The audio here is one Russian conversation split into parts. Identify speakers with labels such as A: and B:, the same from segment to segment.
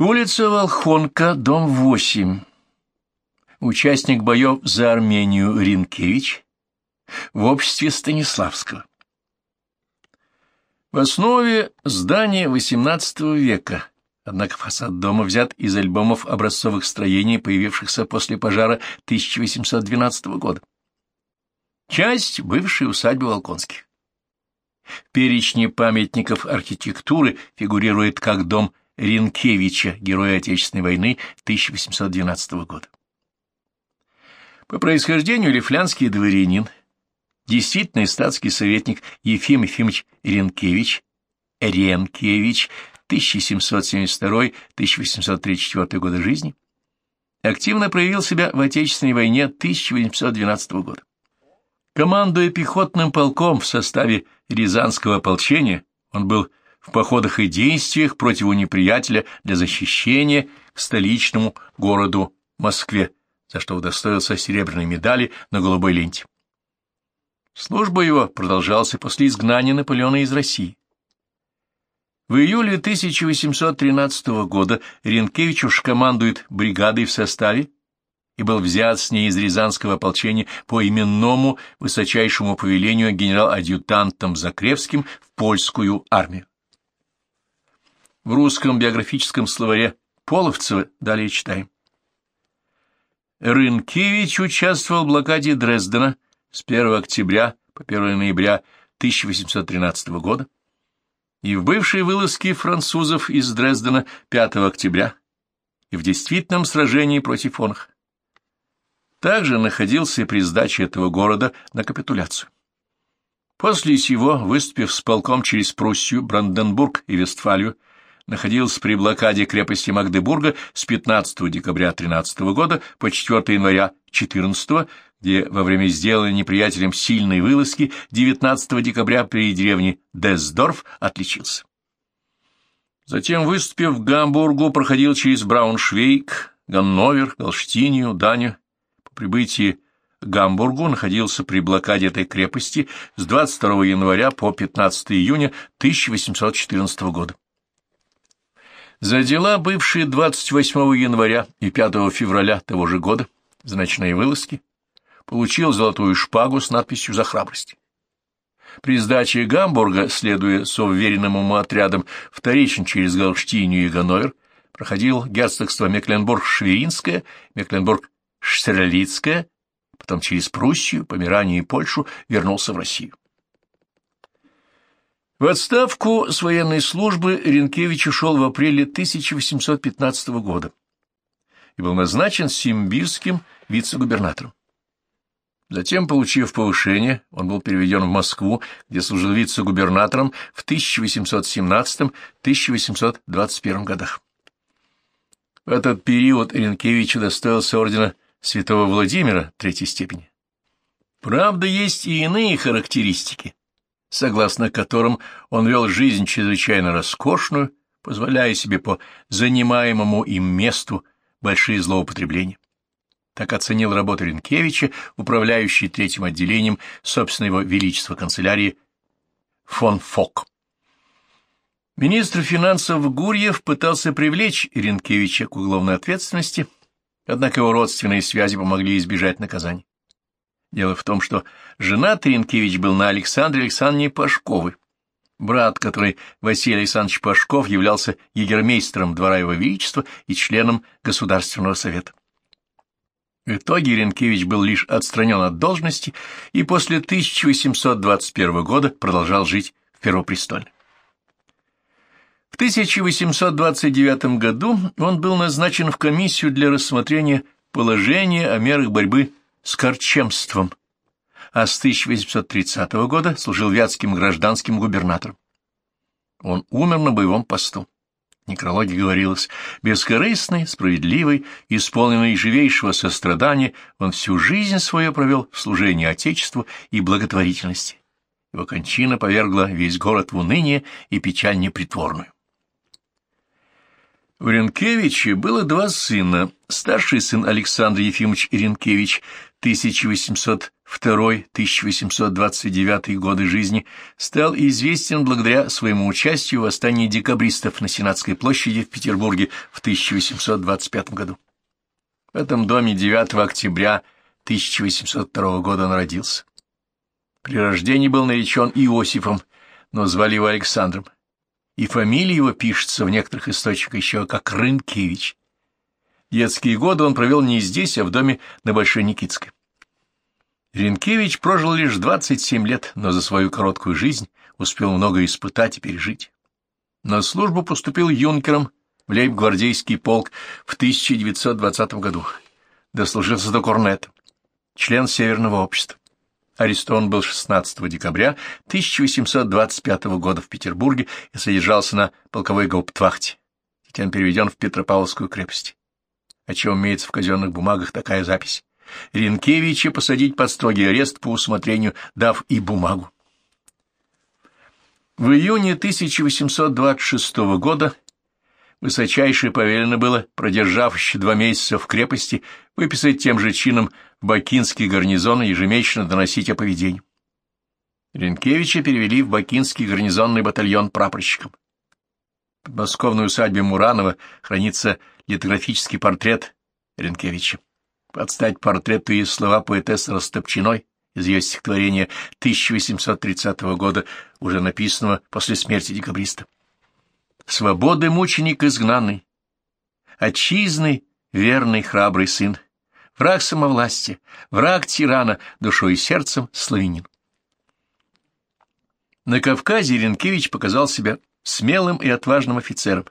A: Улица Волхонка, дом 8. Участник боев за Армению Ринкевич в обществе Станиславского. В основе здания XVIII века, однако фасад дома взят из альбомов образцовых строений, появившихся после пожара 1812 года. Часть бывшей усадьбы Волконских. В перечне памятников архитектуры фигурирует как дом Ренкевича, героя Отечественной войны 1812 года. По происхождению лифлянский дворянин, действительный статский советник Ефим Ефимович Ренкевич, Ренкевич, 1772-1834 года жизни, активно проявил себя в Отечественной войне 1812 года. Командуя пехотным полком в составе Рязанского ополчения, он был в походах и действиях против неприятеля для защищения к столичному городу Москве, за что удостоился серебряной медали на голубой ленте. Служба его продолжалась после изгнания Наполеона из России. В июле 1813 года Ренкевич уж командует бригадой в составе и был взят с ней из Рязанского ополчения по именному высочайшему повелению генерал-адъютантом Закревским в польскую армию. В русском биографическом словаре Половцева далее читаем. Рынкевич участвовал в блокаде Дрездена с 1 октября по 1 ноября 1813 года и в бывшей вылазке французов из Дрездена 5 октября и в действительном сражении против онх. Также находился при сдаче этого города на капитуляцию. После сего, выступив с полком через Пруссию, Бранденбург и Вестфалию, находился при блокаде крепости Магдебурга с 15 декабря 13 года по 4 января 14 где во время сделанной неприятелем сильной вылазки 19 декабря при деревне Десдорф отличился. Затем, выступив в Гамбургу, проходил через Брауншвейг, Ганновер, Галштинию, Данию. По прибытии к Гамбургу находился при блокаде этой крепости с 22 января по 15 июня 1814 года. За дела, бывшие 28 января и 5 февраля того же года, за ночные вылазки, получил золотую шпагу с надписью «За храбрость». При сдаче Гамбурга, следуя с уверенным ему отрядом вторично через Галштинию и Ганновер, проходил герцогство Мекленбург-Шверинское, Мекленбург-Штрелицкое, потом через Пруссию, Померанию и Польшу вернулся в Россию. В отставку с военной службы Ренкевич ушел в апреле 1815 года и был назначен симбирским вице-губернатором. Затем, получив повышение, он был переведен в Москву, где служил вице-губернатором в 1817-1821 годах. В этот период Ренкевич удостоился ордена святого Владимира третьей степени. Правда, есть и иные характеристики, согласно которым он вел жизнь чрезвычайно роскошную, позволяя себе по занимаемому им месту большие злоупотребления. Так оценил работу Ренкевича, управляющий третьим отделением собственного величества канцелярии фон Фок. Министр финансов Гурьев пытался привлечь Ренкевича к уголовной ответственности, однако его родственные связи помогли избежать наказания. Дело в том, что жена Тринкевич был на Александре Александровне Пашковой. Брат, который Василий Александрович Пашков, являлся егермейстером двора его величества и членом Государственного совета. В итоге Ренкевич был лишь отстранен от должности и после 1821 года продолжал жить в Первопрестольной. В 1829 году он был назначен в комиссию для рассмотрения положения о мерах борьбы с корчемством, а с 1830 года служил вятским гражданским губернатором. Он умер на боевом посту. В некрологе говорилось, бескорыстный, справедливый, исполненный живейшего сострадания, он всю жизнь свою провел в служении Отечеству и благотворительности. Его кончина повергла весь город в уныние и печаль непритворную. У Ренкевича было два сына. Старший сын Александр Ефимович Ренкевич 1802-1829 годы жизни, стал известен благодаря своему участию в восстании декабристов на Сенатской площади в Петербурге в 1825 году. В этом доме 9 октября 1802 года он родился. При рождении был наречен Иосифом, но звали его Александром, и фамилия его пишется в некоторых источниках еще как Рынкевич. Детские годы он провел не здесь, а в доме на Большой Никитской. Ренкевич прожил лишь 27 лет, но за свою короткую жизнь успел много испытать и пережить. На службу поступил юнкером в лейб-гвардейский полк в 1920 году. Дослужился до корнета, член Северного общества. Арестован был 16 декабря 1825 года в Петербурге и содержался на полковой гауптвахте. Затем переведен в Петропавловскую крепость. О чем имеется в казенных бумагах такая запись. Ренкевича посадить под строгий арест по усмотрению, дав и бумагу. В июне 1826 года высочайшее повелено было, продержав еще два месяца в крепости, выписать тем же чином в Бакинский гарнизон и ежемесячно доносить о поведении. Ренкевича перевели в Бакинский гарнизонный батальон прапорщиком. В подмосковной усадьбе Муранова хранится литографический портрет Ренкевича. Подстать портрету и слова поэтессы Растопчиной из ее стихотворения 1830 года, уже написанного после смерти декабриста. «Свободы мученик изгнанный, отчизны верный храбрый сын, враг самовластия, враг тирана, душой и сердцем славянин». На Кавказе Ренкевич показал себя смелым и отважным офицером,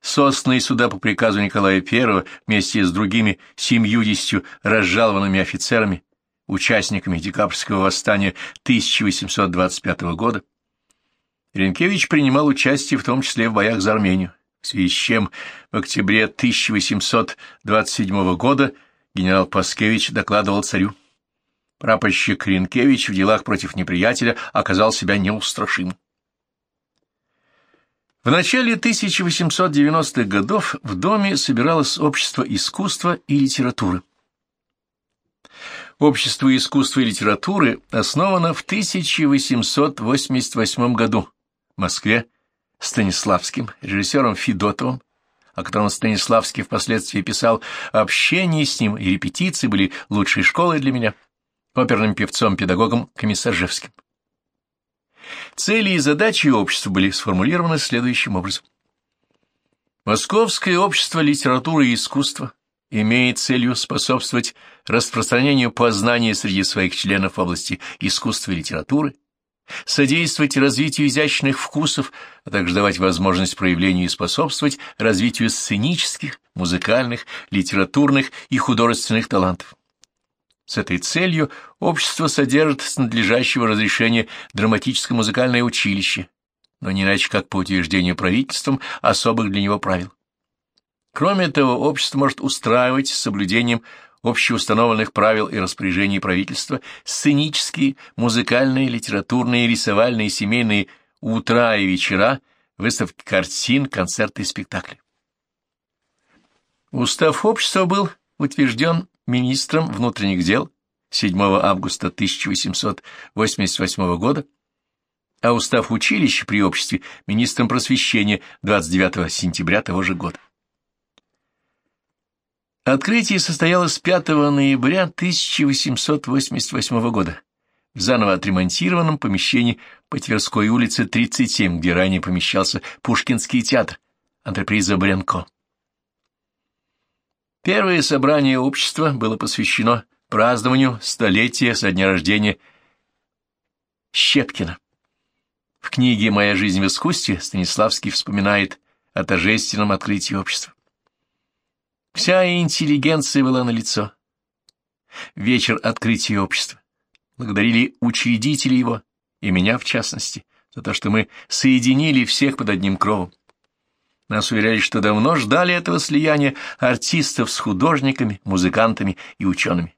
A: Сосланный сюда по приказу Николая I вместе с другими семьюдесятью разжалованными офицерами, участниками декабрьского восстания 1825 года, Ренкевич принимал участие в том числе в боях за Армению, в связи с чем в октябре 1827 года генерал Паскевич докладывал царю. Прапорщик Ренкевич в делах против неприятеля оказал себя неустрашимым. В начале 1890-х годов в доме собиралось общество искусства и литературы. Общество искусства и литературы основано в 1888 году в Москве Станиславским, режиссером Федотовым, о котором Станиславский впоследствии писал «Общение с ним и репетиции были лучшей школой для меня», оперным певцом-педагогом Комиссаржевским. Цели и задачи общества были сформулированы следующим образом. Московское общество литературы и искусства имеет целью способствовать распространению познания среди своих членов в области искусства и литературы, содействовать развитию изящных вкусов, а также давать возможность проявлению и способствовать развитию сценических, музыкальных, литературных и художественных талантов. С этой целью общество содержит с надлежащего разрешения драматическое музыкальное училище, но не иначе как по утверждению правительством особых для него правил. Кроме того, общество может устраивать с соблюдением общеустановленных правил и распоряжений правительства сценические, музыкальные, литературные, рисовальные, семейные утра и вечера, выставки картин, концерты и спектакли. Устав общества был утвержден министром внутренних дел 7 августа 1888 года, а устав училища при обществе министром просвещения 29 сентября того же года. Открытие состоялось 5 ноября 1888 года в заново отремонтированном помещении по Тверской улице 37, где ранее помещался Пушкинский театр, антреприза Бренко. Первое собрание общества было посвящено празднованию столетия со дня рождения Щепкина. В книге «Моя жизнь в искусстве» Станиславский вспоминает о торжественном открытии общества. Вся интеллигенция была налицо. Вечер открытия общества. Благодарили учредители его, и меня в частности, за то, что мы соединили всех под одним кровом. Нас уверяли, что давно ждали этого слияния артистов с художниками, музыкантами и учеными.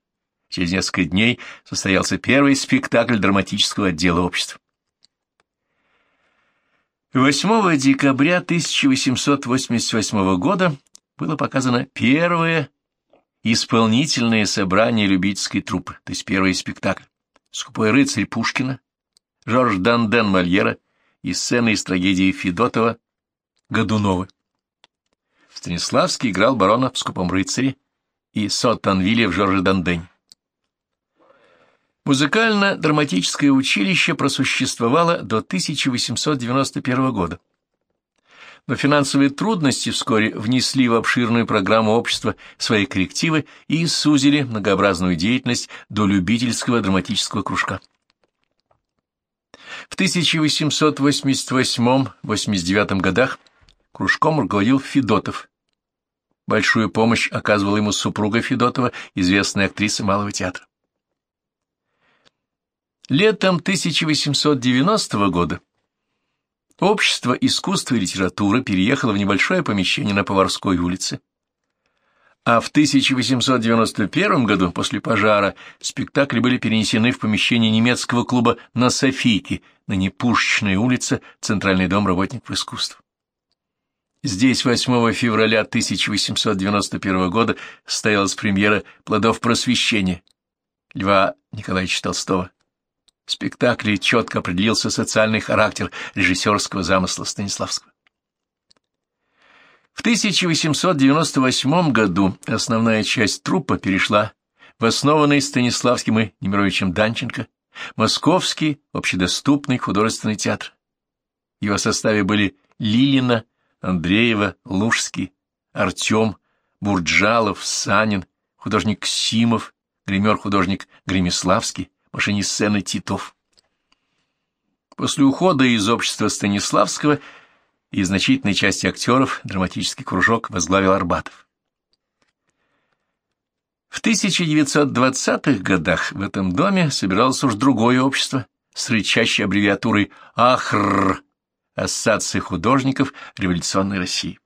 A: Через несколько дней состоялся первый спектакль драматического отдела общества. 8 декабря 1888 года было показано первое исполнительное собрание любительской труппы, то есть первый спектакль, «Скупой рыцарь» Пушкина, Жорж Данден Мольера и сцены из трагедии Федотова Годунова. Станиславский играл барона в «Скупом рыцаре» и Соттанвилля в Жорже Дандене. Музыкально-драматическое училище просуществовало до 1891 года. Но финансовые трудности вскоре внесли в обширную программу общества свои коррективы и сузили многообразную деятельность до любительского драматического кружка. В 1888-89 годах кружком руководил Федотов. Большую помощь оказывала ему супруга Федотова, известная актриса Малого театра. Летом 1890 года Общество искусства и литературы переехало в небольшое помещение на Поварской улице, а в 1891 году, после пожара, спектакли были перенесены в помещение немецкого клуба на Софийке, на Непушечной улице, Центральный дом работников искусств. Здесь 8 февраля 1891 года состоялась премьера «Плодов просвещения» Льва Николаевича Толстого. В спектакле четко определился социальный характер режиссерского замысла Станиславского. В 1898 году основная часть труппа перешла в основанный Станиславским и Немировичем Данченко Московский общедоступный художественный театр. В его составе были Лилина, Андреева, Лужский, Артем, Бурджалов, Санин, художник Симов, гример-художник Гремиславский, машинист сцены Титов. После ухода из общества Станиславского и значительной части актеров драматический кружок возглавил Арбатов. В 1920-х годах в этом доме собиралось уж другое общество с рычащей аббревиатурой АХР – Ассоциация художников революционной России.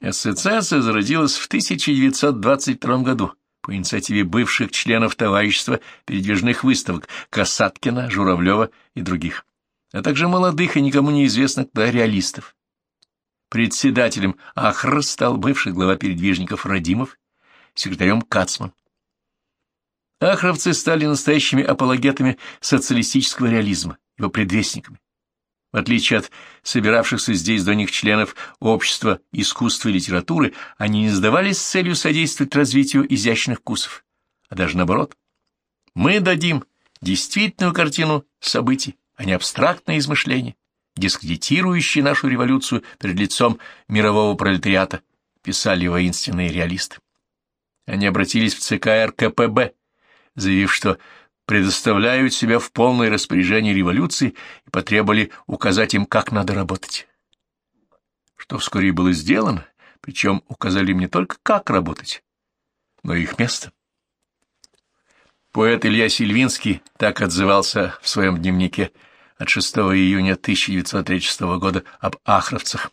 A: Ассоциация зародилась в 1922 году по инициативе бывших членов товарищества передвижных выставок Касаткина, Журавлева и других, а также молодых и никому неизвестных реалистов. Председателем АХР стал бывший глава передвижников Радимов, секретарем Кацман. Ахровцы стали настоящими апологетами социалистического реализма, его предвестниками. В отличие от собиравшихся здесь до них членов общества искусства и литературы, они не сдавались с целью содействовать развитию изящных вкусов, а даже наоборот. Мы дадим действительную картину событий, а не абстрактное измышление, дискредитирующие нашу революцию перед лицом мирового пролетариата, писали воинственные реалисты. Они обратились в ЦК РКПБ, заявив, что предоставляют себя в полное распоряжение революции и потребовали указать им, как надо работать. Что вскоре было сделано, причем указали им не только, как работать, но и их место. Поэт Илья Сильвинский так отзывался в своем дневнике от 6 июня 1936 года об ахровцах.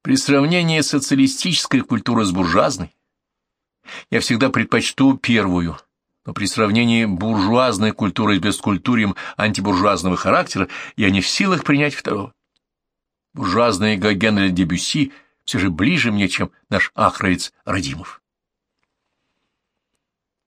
A: При сравнении социалистической культуры с буржуазной я всегда предпочту первую – но при сравнении буржуазной культуры с бескультурием антибуржуазного характера я не в силах принять второго. Буржуазный Гоген или Дебюсси все же ближе мне, чем наш ахровец Радимов.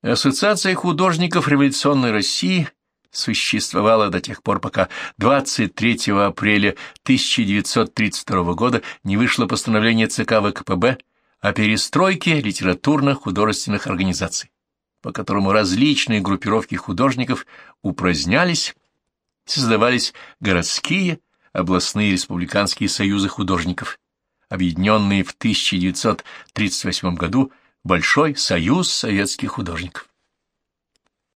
A: Ассоциация художников революционной России существовала до тех пор, пока 23 апреля 1932 года не вышло постановление ЦК ВКПБ о перестройке литературно-художественных организаций по которому различные группировки художников упразднялись, создавались городские, областные республиканские союзы художников, объединенные в 1938 году Большой союз советских художников.